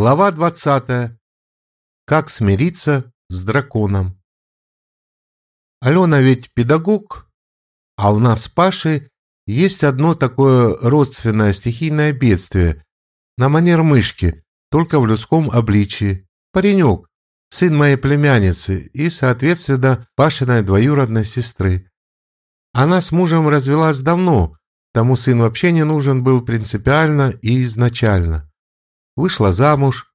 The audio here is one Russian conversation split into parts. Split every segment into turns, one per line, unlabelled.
Глава 20. Как смириться с драконом. Алена ведь педагог, а у нас с Пашей есть одно такое родственное стихийное бедствие на манер мышки, только в людском обличии. Паренек, сын моей племянницы и, соответственно, Пашиной двоюродной сестры. Она с мужем развелась давно, тому сын вообще не нужен был принципиально и изначально вышла замуж,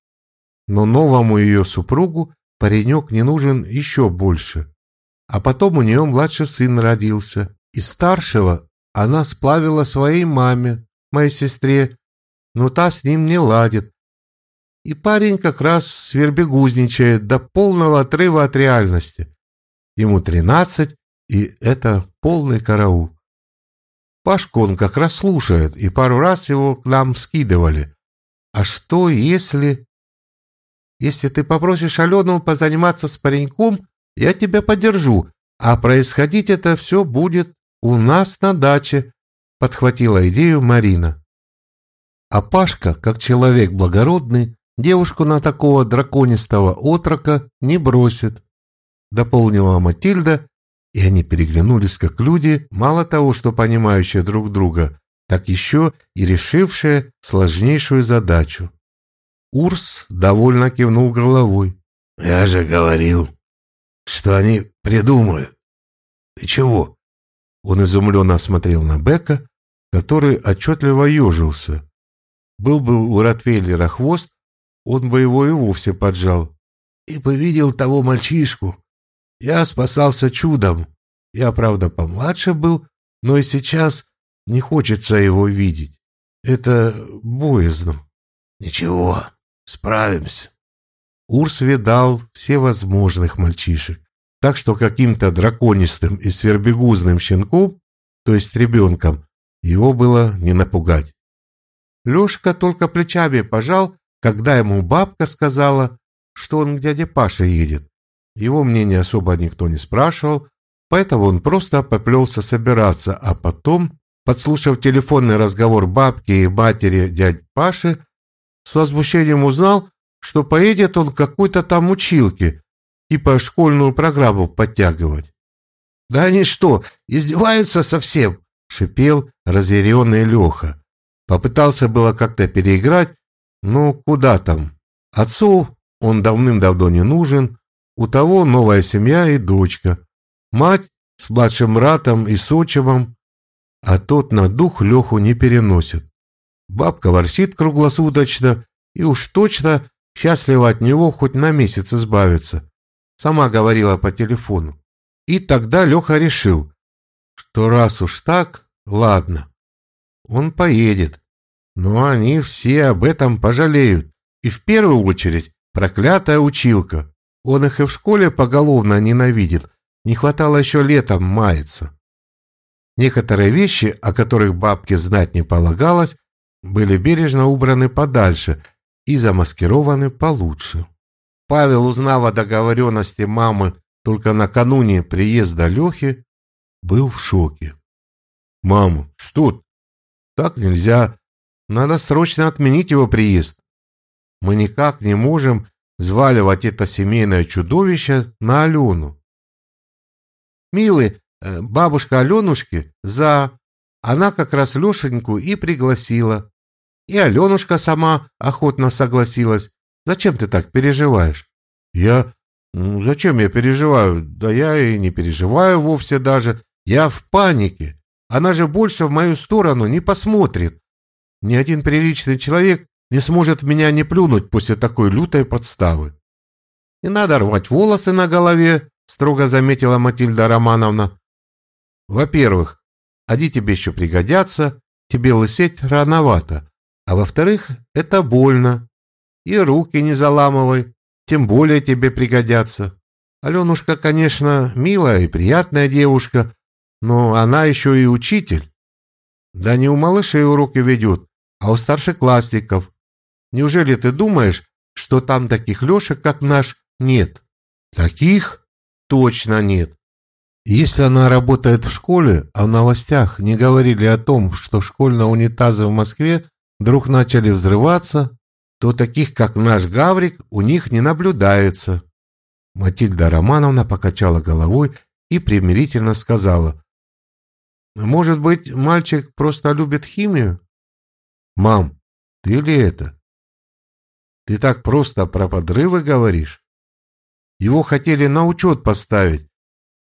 но новому ее супругу паренек не нужен еще больше. А потом у нее младший сын родился, и старшего она сплавила своей маме, моей сестре, но та с ним не ладит. И парень как раз свербегузничает до полного отрыва от реальности. Ему тринадцать, и это полный караул. Пашку он как раз слушает, и пару раз его к нам скидывали. А что, если... Если ты попросишь Алену позаниматься с пареньком, я тебя поддержу, а происходить это все будет у нас на даче, подхватила идею Марина. А Пашка, как человек благородный, девушку на такого драконистого отрока не бросит, дополнила Матильда, и они переглянулись как люди, мало того, что понимающие друг друга, так еще и решившая сложнейшую задачу. Урс довольно кивнул головой.
«Я же говорил, что они придумают. Ты чего?»
Он изумленно осмотрел на Бека, который отчетливо ежился. Был бы у Ротвейлера хвост, он бы его и вовсе поджал.
«И повидел того мальчишку. Я спасался чудом. Я, правда, помладше был, но и сейчас не хочется его видеть. Это боязно. Ничего, справимся.
Урс видал всевозможных мальчишек, так что каким-то драконистым и свербегузным щенком, то есть ребенком, его было не напугать. Лешка только плечами пожал, когда ему бабка сказала, что он к дяде Паше едет. Его мнение особо никто не спрашивал, поэтому он просто поплелся собираться, а потом Подслушав телефонный разговор бабки и матери дядь Паши, с возмущением узнал, что поедет он к какой-то там училке, типа школьную программу подтягивать.
«Да они что, издеваются совсем?»
— шипел разъяренный Леха. Попытался было как-то переиграть, но куда там? Отцу он давным-давно не нужен, у того новая семья и дочка. Мать с младшим братом и с отчимом а тот на дух Леху не переносит. Бабка ворсит круглосуточно и уж точно счастлива от него хоть на месяц избавиться. Сама говорила по телефону. И тогда Леха решил, что раз уж так, ладно, он поедет. Но они все об этом пожалеют. И в первую очередь проклятая училка. Он их и в школе поголовно ненавидит. Не хватало еще летом маяться. Некоторые вещи, о которых бабке знать не полагалось, были бережно убраны подальше и замаскированы получше. Павел, узнав о договоренности мамы только накануне приезда Лехи, был в шоке. «Мама, что? Так нельзя. Надо срочно отменить его приезд. Мы никак не можем взваливать это семейное чудовище на Алену». «Милый, бабушка Аленушки за... Она как раз Лешеньку и пригласила. И Аленушка сама охотно согласилась. Зачем ты так переживаешь? Я... Ну, зачем я переживаю? Да я и не переживаю вовсе даже. Я в панике. Она же больше в мою сторону не посмотрит. Ни один приличный человек не сможет в меня не плюнуть после такой лютой подставы. Не надо рвать волосы на голове, строго заметила Матильда Романовна. Во-первых, они тебе еще пригодятся, тебе лысеть рановато. А во-вторых, это больно. И руки не заламывай, тем более тебе пригодятся. Аленушка, конечно, милая и приятная девушка, но она еще и учитель. Да не у малышей уроки ведет, а у старшеклассников. Неужели ты думаешь, что там таких Лешек, как наш, нет? Таких точно нет. Если она работает в школе, а в новостях не говорили о том, что школьные унитазы в Москве вдруг начали взрываться,
то таких, как наш Гаврик, у них не наблюдается. Матильда Романовна покачала головой и примирительно сказала. «Может быть, мальчик просто любит химию?» «Мам, ты ли это? Ты так просто про подрывы говоришь? Его хотели на учет поставить,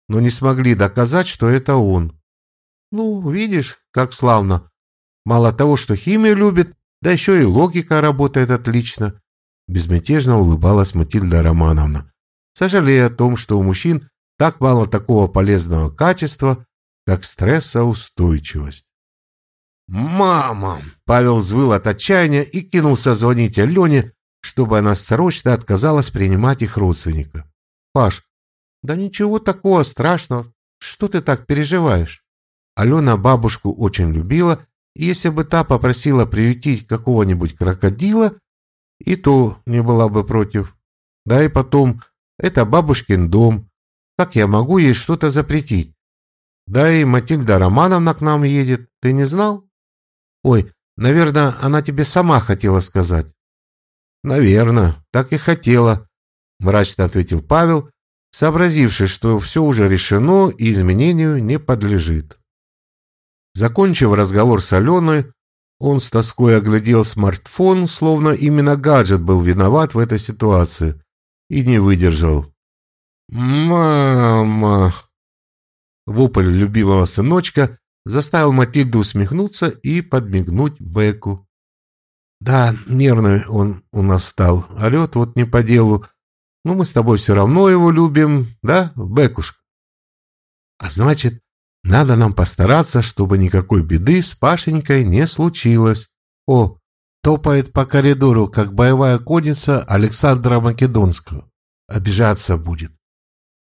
но не смогли доказать, что это он. Ну, видишь, как славно. Мало того, что химию любит, да еще и логика работает отлично. Безмятежно улыбалась Матильда Романовна, сожалея о том, что у мужчин так мало такого полезного качества, как стрессоустойчивость. «Мама!» — Павел взвыл от отчаяния и кинулся звонить Алене, чтобы она срочно отказалась принимать их родственника. «Паш, да ничего такого страшного. Что ты так переживаешь?» Алена бабушку очень любила, и если бы та попросила приютить какого-нибудь крокодила, и то не была бы против. Да и потом, это бабушкин дом. Как я могу ей что-то запретить? Да и Матильда Романовна к нам едет. Ты не знал? Ой, наверное, она тебе сама хотела сказать. Наверное, так и хотела, мрачно ответил Павел, сообразивший, что все уже решено и изменению не подлежит. Закончив разговор с Аленой, он с тоской оглядел смартфон, словно именно гаджет был виноват в этой ситуации, и не выдержал. «Мама!» Вопль любимого сыночка заставил Матильду усмехнуться и подмигнуть Беку. «Да, нервный он у нас стал, орет вот не по делу, но мы с тобой все равно его любим, да, Бекушка?» «А значит, надо нам постараться, чтобы никакой беды с Пашенькой не случилось. О, топает по коридору, как боевая конница Александра Македонского. Обижаться будет.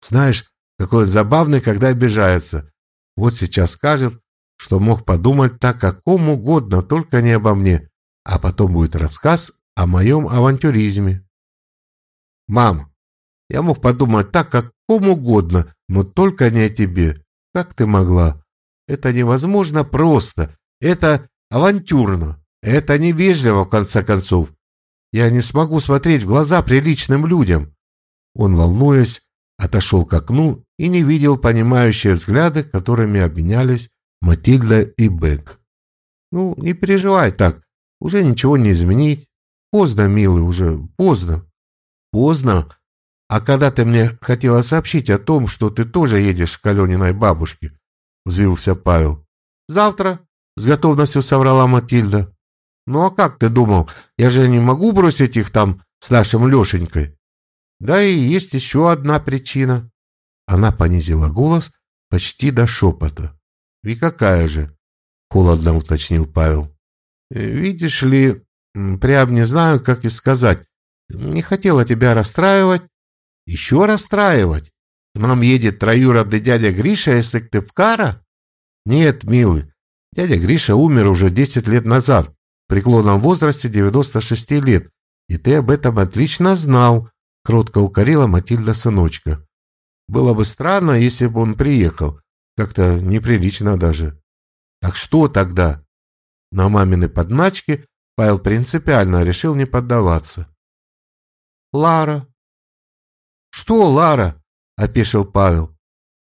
Знаешь, какой он забавный, когда обижается. Вот сейчас скажет, что мог подумать так, как кому угодно, только не обо мне. А потом будет рассказ о моем авантюризме. Мама, я мог подумать так, как кому угодно, но только не о тебе. Как ты могла? Это невозможно просто. Это авантюрно. Это невежливо, в конце концов. Я не смогу смотреть в глаза приличным людям. Он, волнуясь, отошел к окну и не видел понимающие взгляды, которыми обменялись Матильда и Бек. Ну, не переживай так. Уже ничего не изменить. Поздно, милый, уже поздно. Поздно? «А когда ты мне хотела сообщить о том, что ты тоже едешь к Алениной бабушке?» — взвился Павел. «Завтра», — с готовностью соврала Матильда. «Ну а как ты думал? Я же не могу бросить их там с нашим Лешенькой». «Да и есть еще одна причина». Она понизила голос почти до шепота. «И какая же?» — холодно уточнил Павел. «Видишь ли, прям не знаю, как и сказать. Не хотела тебя расстраивать, еще расстраивать? К нам едет троюродный дядя Гриша из Сыктывкара? Нет, милый, дядя Гриша умер уже 10 лет назад, в преклонном возрасте 96 лет, и ты об этом отлично знал, кротко укорила Матильда сыночка. Было бы странно, если бы он приехал. Как-то неприлично даже. Так что тогда? На мамины подначки Павел принципиально решил не поддаваться. Лара, «Что, Лара?» – опешил Павел.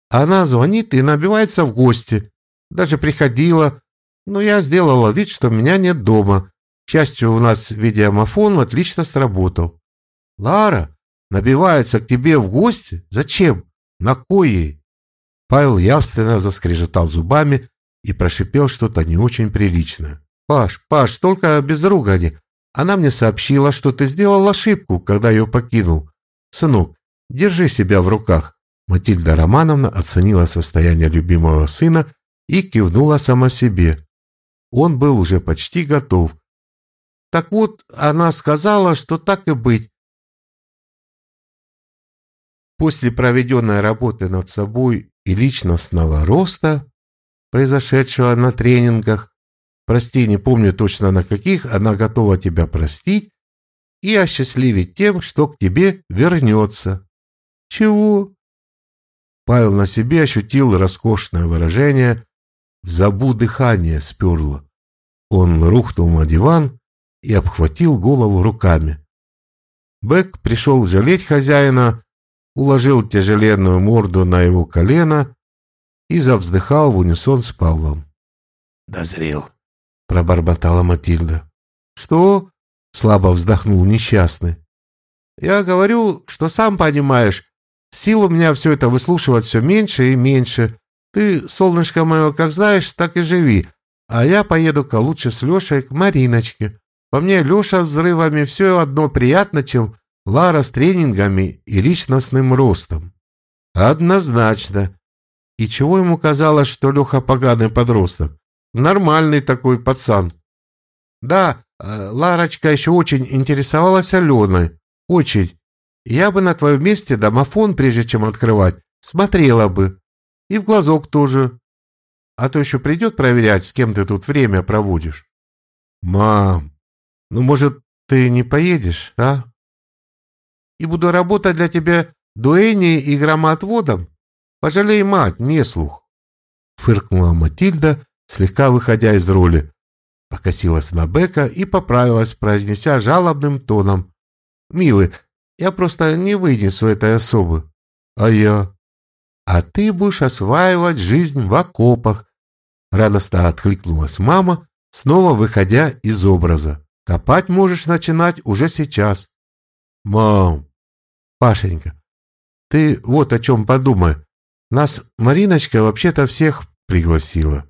Она звонит и набивается в гости. Даже приходила, но я сделала вид, что меня нет дома. К счастью, у нас видеомафон отлично сработал. «Лара набивается к тебе в гости? Зачем? На кой ей?» Павел явственно заскрежетал зубами и прошипел что-то не очень приличное. «Паш, Паш, только без ругани. Она мне сообщила, что ты сделал ошибку, когда ее покинул. Сынок, Держи себя в руках. Матильда Романовна оценила состояние любимого сына и кивнула сама себе. Он был уже почти готов. Так вот, она сказала, что так и быть. После проведенной работы над собой и личностного роста, произошедшего на тренингах, прости, не помню точно на каких, она готова тебя простить и осчастливить тем, что к тебе вернется. «Чего?» Павел на себе ощутил роскошное выражение «в забу дыхание сперло». Он рухнул на диван
и обхватил голову руками. Бэк пришел жалеть хозяина, уложил тяжеленную морду на его колено и завздыхал в унисон с Павлом.
«Дозрел», —
пробормотала Матильда. «Что?» — слабо вздохнул несчастный. «Я говорю, что сам понимаешь, сил у меня все это выслушивать все меньше и меньше. Ты, солнышко мое, как знаешь, так и живи, а я поеду-ка лучше с Лешей к Мариночке. По мне, Леша взрывами все одно приятно, чем Лара с тренингами и личностным ростом. Однозначно. И чего ему казалось, что Леха поганый подросток? Нормальный такой пацан. Да, э, Ларочка еще очень интересовалась Аленой. Очень. Я бы на твоем месте домофон, прежде чем открывать, смотрела бы. И в глазок тоже. А то еще придет проверять, с кем ты тут время проводишь. Мам, ну, может, ты не поедешь, а? И буду работать для тебя дуэней и громоотводом? Пожалей мать, не слух. Фыркнула Матильда, слегка выходя из роли. Покосилась на Бека и поправилась, произнеся жалобным тоном. «Милый, я просто не вынесу этой особы. А я? А ты будешь осваивать жизнь в окопах. Радостно откликнулась мама, снова выходя из образа. Копать можешь начинать уже сейчас. Мам, Пашенька, ты вот о чем подумай. Нас Мариночка вообще-то всех пригласила.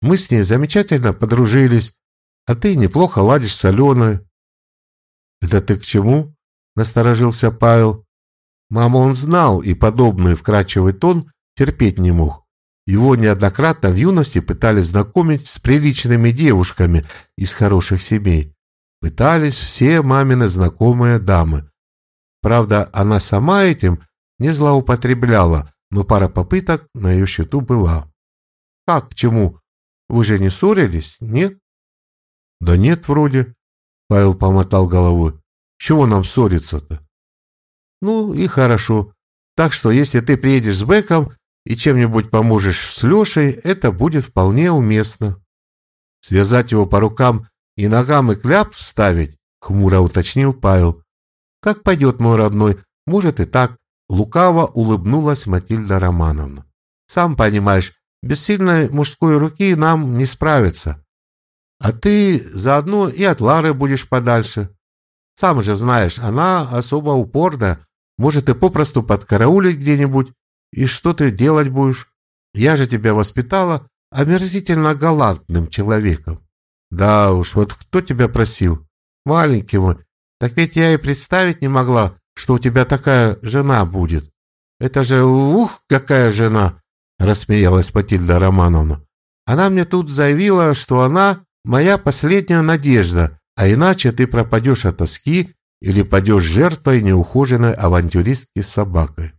Мы с ней замечательно подружились, а ты неплохо ладишь с Аленой. Это ты к чему? Насторожился Павел. Мама он знал и подобный вкрадчивый тон терпеть не мог. Его неоднократно в юности пытались знакомить с приличными девушками из хороших семей. Пытались все мамины знакомые дамы. Правда, она сама этим не злоупотребляла, но пара попыток на ее счету была. «Как, к чему? Вы же не ссорились, нет?» «Да нет, вроде», — Павел помотал головой. «Чего нам ссориться-то?» «Ну и хорошо. Так что, если ты приедешь с Беком и чем-нибудь поможешь с Лешей, это будет вполне уместно». «Связать его по рукам и ногам и кляп вставить?» — хмуро уточнил Павел. «Как пойдет, мой родной, может и так», — лукаво улыбнулась Матильда Романовна. «Сам понимаешь, без сильной мужской руки нам не справиться. А ты заодно и от Лары будешь подальше. Сам же знаешь, она особо упорная, может и попросту подкараулить где-нибудь. И что ты делать будешь? Я же тебя воспитала омерзительно галантным человеком. Да уж, вот кто тебя просил? Маленький мой, так ведь я и представить не могла, что у тебя такая жена будет. Это же, ух, какая жена!» — рассмеялась Матильда Романовна. «Она мне тут заявила, что она моя последняя надежда, а иначе ты пропадешь от тоски или падешь жертвой неухоженной авантюристки собакой».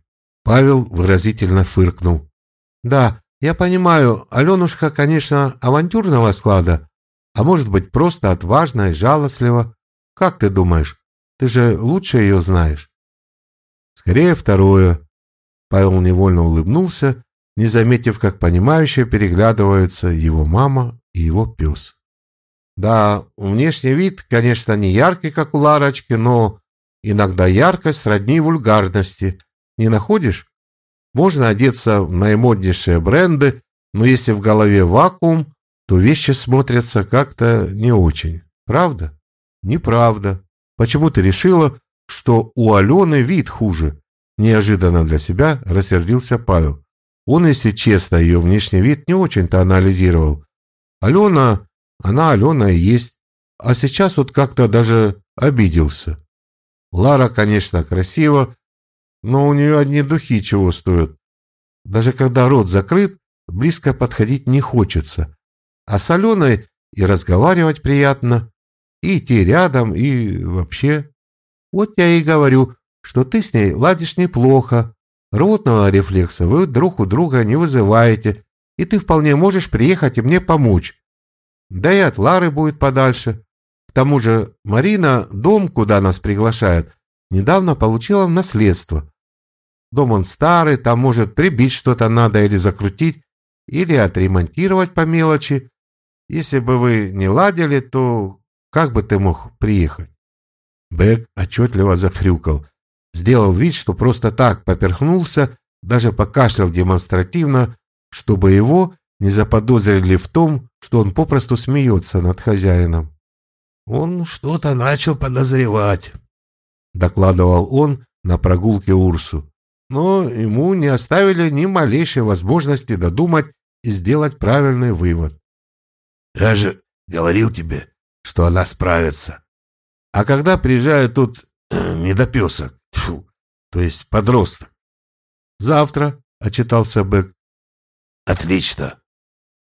Павел выразительно фыркнул. «Да, я понимаю, Аленушка, конечно, авантюрного склада, а может быть, просто отважна и жалостлива. Как ты думаешь? Ты же лучше ее знаешь. Скорее второе. Павел невольно улыбнулся, не заметив, как понимающе переглядываются его мама и его пес. Да, внешний вид, конечно, не яркий, как у Ларочки, но иногда яркость сродни вульгарности. Не находишь? Можно одеться в наимоднейшие бренды, но если в голове вакуум, то вещи смотрятся как-то не очень. Правда? Неправда. Почему ты решила, что у Алены вид хуже? Неожиданно для себя рассердился Павел. Он, если честно, ее внешний вид не очень-то анализировал. Алена, она Алена и есть. А сейчас вот как-то даже обиделся. Лара, конечно, красива, но у нее одни духи чего стоят. Даже когда рот закрыт, близко подходить не хочется. А с Аленой и разговаривать приятно и идти рядом, и вообще. Вот я и говорю, что ты с ней ладишь неплохо. Ротного рефлекса вы друг у друга не вызываете, и ты вполне можешь приехать и мне помочь. Да и от Лары будет подальше. К тому же Марина дом, куда нас приглашают, недавно получила в наследство. Дом он старый, там может прибить что-то надо или закрутить, или отремонтировать по мелочи. Если бы вы не ладили, то как бы ты мог приехать? Бэк отчетливо захрюкал. Сделал вид, что просто так поперхнулся, даже покашлял демонстративно, чтобы его не заподозрили в том, что он попросту смеется над хозяином.
«Он что-то начал подозревать», —
докладывал он на прогулке Урсу. Но ему не оставили ни малейшей возможности додумать и сделать правильный вывод.
«Я же говорил тебе, что она справится.
А когда приезжает тут э, недопесок, тьфу, то есть подросток? Завтра, — отчитался Бэк.
Отлично.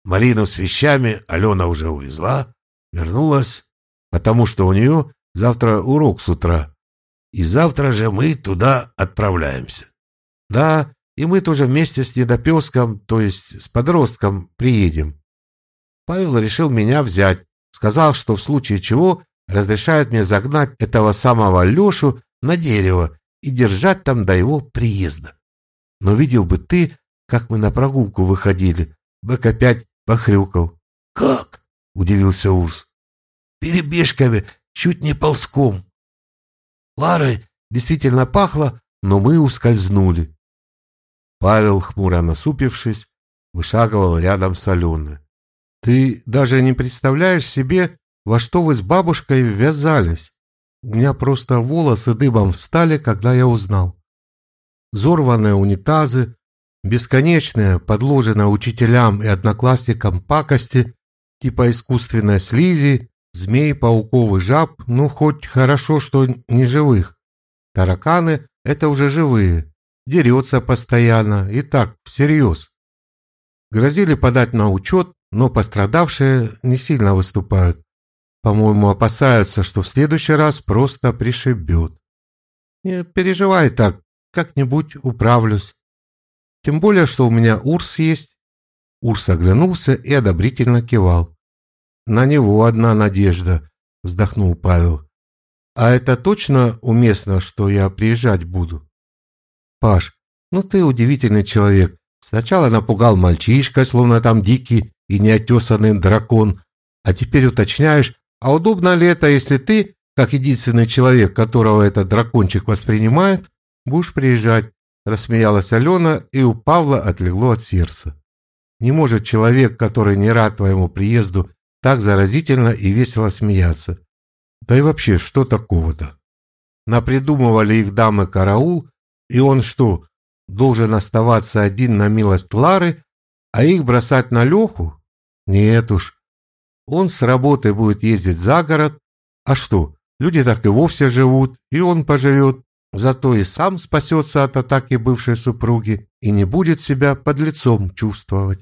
Марину с вещами Алена уже увезла, вернулась,
потому что у нее завтра урок с утра.
И завтра же мы туда отправляемся.
Да, и мы тоже вместе с недопеском, то есть с подростком, приедем. Павел решил меня взять. Сказал, что в случае чего разрешает мне загнать этого самого Лешу на дерево и держать там до его приезда. Но видел бы ты, как мы на прогулку выходили. Бэк опять похрюкал.
«Как?» — удивился Урс. «Перебежками, чуть не ползком».
Ларой действительно пахло, но мы ускользнули. Павел, хмуро насупившись, вышагивал рядом с Аленой. «Ты даже не представляешь себе, во что вы с бабушкой ввязались. У меня просто волосы дыбом встали, когда я узнал. Взорванные унитазы, бесконечные, подложенные учителям и одноклассникам пакости, типа искусственной слизи, змей, пауков и жаб, ну, хоть хорошо, что не живых. Тараканы — это уже живые, дерется постоянно, и так, всерьез. Грозили подать на учет, но пострадавшие не сильно выступают. По-моему, опасаются, что в следующий раз просто пришибет. Не переживай так, как-нибудь управлюсь. Тем более, что у меня Урс есть. Урс оглянулся и одобрительно кивал. На него одна надежда, вздохнул Павел. А это точно уместно, что я приезжать буду? Паш, ну ты удивительный человек. Сначала напугал мальчишка, словно там дикий и неотесанный дракон, а теперь уточняешь, а удобно ли это, если ты, как единственный человек, которого этот дракончик воспринимает, будешь приезжать? Рассмеялась Алена, и у Павла отлегло от сердца. Не может человек, который не рад твоему приезду, так заразительно и весело смеяться. Да и вообще, что такого-то? Напридумывали их дамы караул, и он что, должен оставаться один на милость Лары, а их бросать на Леху? Нет уж. Он с работы будет ездить за город. А что, люди так и вовсе живут, и он поживет. Зато и сам спасется от атаки бывшей супруги и не будет себя под лицом чувствовать.